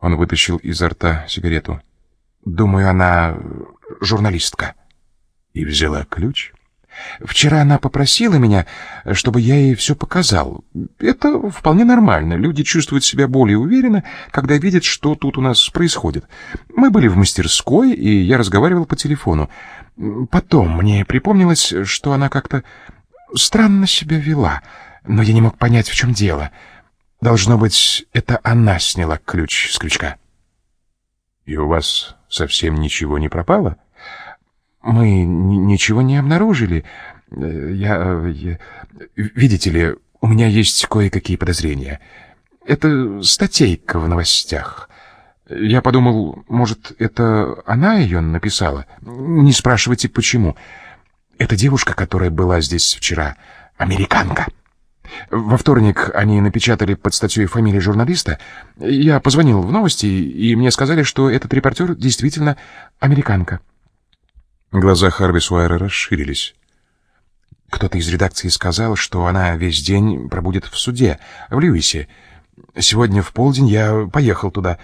Он вытащил изо рта сигарету. «Думаю, она журналистка». И взяла ключ. Вчера она попросила меня, чтобы я ей все показал. Это вполне нормально. Люди чувствуют себя более уверенно, когда видят, что тут у нас происходит. Мы были в мастерской, и я разговаривал по телефону. Потом мне припомнилось, что она как-то странно себя вела, но я не мог понять, в чем дело. Должно быть, это она сняла ключ с крючка. И у вас совсем ничего не пропало? Мы ничего не обнаружили. Э, я, я... Видите ли, у меня есть кое-какие подозрения. Это статейка в новостях. Я подумал, может, это она ее написала? Не спрашивайте, почему. Эта девушка, которая была здесь вчера, американка. Во вторник они напечатали под статьей фамилии журналиста. Я позвонил в новости, и мне сказали, что этот репортер действительно американка. Глаза Харви Суайра расширились. Кто-то из редакции сказал, что она весь день пробудет в суде, в Льюисе. Сегодня в полдень я поехал туда.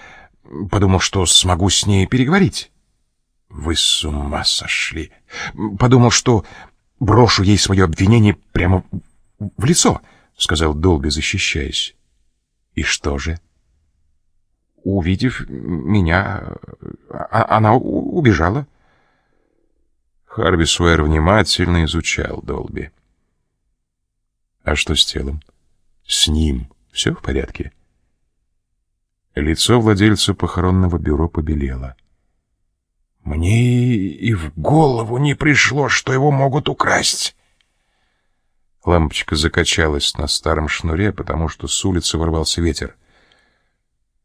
Подумал, что смогу с ней переговорить. Вы с ума сошли. Подумал, что брошу ей свое обвинение прямо в лицо, сказал Долби, защищаясь. И что же? Увидев меня, а, она убежала. Харви Суэр внимательно изучал Долби. А что с телом? С ним все в порядке? Лицо владельца похоронного бюро побелело. Мне и в голову не пришло, что его могут украсть. Лампочка закачалась на старом шнуре, потому что с улицы ворвался ветер.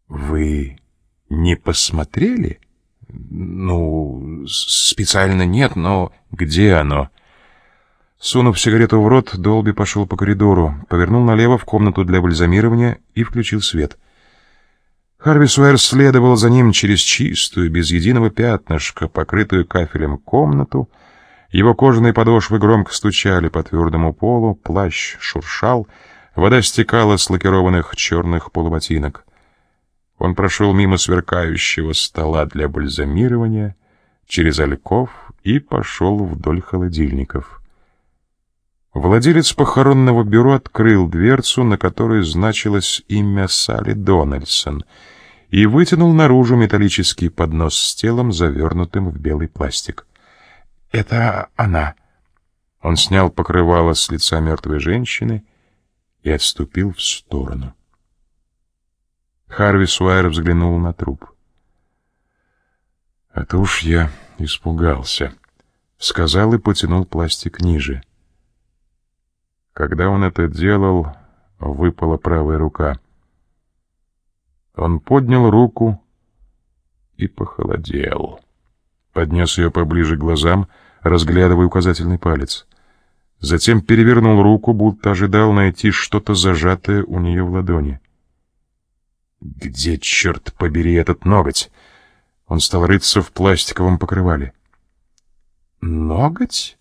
«Вы не посмотрели?» «Ну, специально нет, но...» «Где оно?» Сунув сигарету в рот, Долби пошел по коридору, повернул налево в комнату для бальзамирования и включил свет — Харви Суэр следовал за ним через чистую, без единого пятнышка, покрытую кафелем комнату. Его кожаные подошвы громко стучали по твердому полу, плащ шуршал, вода стекала с лакированных черных полуботинок. Он прошел мимо сверкающего стола для бальзамирования, через альков и пошел вдоль холодильников. Владелец похоронного бюро открыл дверцу, на которой значилось имя Салли Дональдсон, и вытянул наружу металлический поднос с телом, завернутым в белый пластик. «Это она!» Он снял покрывало с лица мертвой женщины и отступил в сторону. Харви Суайер взглянул на труп. «А то уж я испугался», — сказал и потянул пластик ниже. Когда он это делал, выпала правая рука. Он поднял руку и похолодел. Поднес ее поближе к глазам, разглядывая указательный палец. Затем перевернул руку, будто ожидал найти что-то зажатое у нее в ладони. «Где, черт побери, этот ноготь?» Он стал рыться в пластиковом покрывале. «Ноготь?»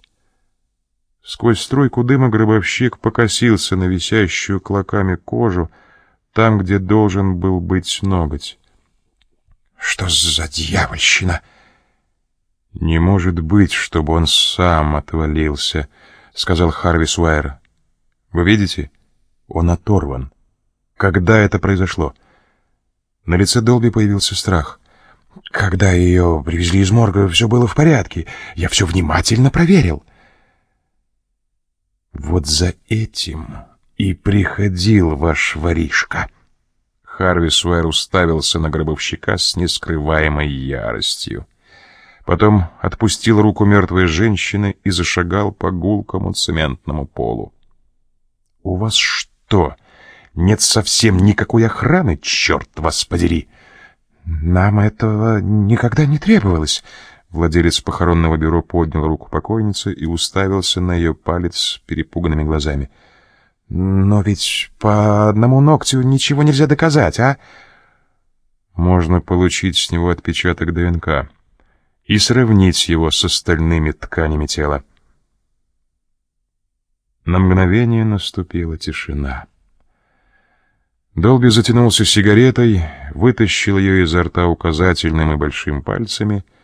Сквозь струйку дыма гробовщик покосился на висящую клоками кожу, там, где должен был быть ноготь. «Что за дьявольщина?» «Не может быть, чтобы он сам отвалился», — сказал Харви Суайер. «Вы видите? Он оторван. Когда это произошло?» На лице Долби появился страх. «Когда ее привезли из морга, все было в порядке. Я все внимательно проверил». Вот за этим и приходил ваш воришка. Харви Суэр уставился на гробовщика с нескрываемой яростью. Потом отпустил руку мертвой женщины и зашагал по гулкому цементному полу. — У вас что, нет совсем никакой охраны, черт вас подери? — Нам этого никогда не требовалось, Владелец похоронного бюро поднял руку покойницы и уставился на ее палец перепуганными глазами. «Но ведь по одному ногтю ничего нельзя доказать, а?» «Можно получить с него отпечаток ДНК и сравнить его с остальными тканями тела». На мгновение наступила тишина. Долби затянулся сигаретой, вытащил ее изо рта указательным и большим пальцами —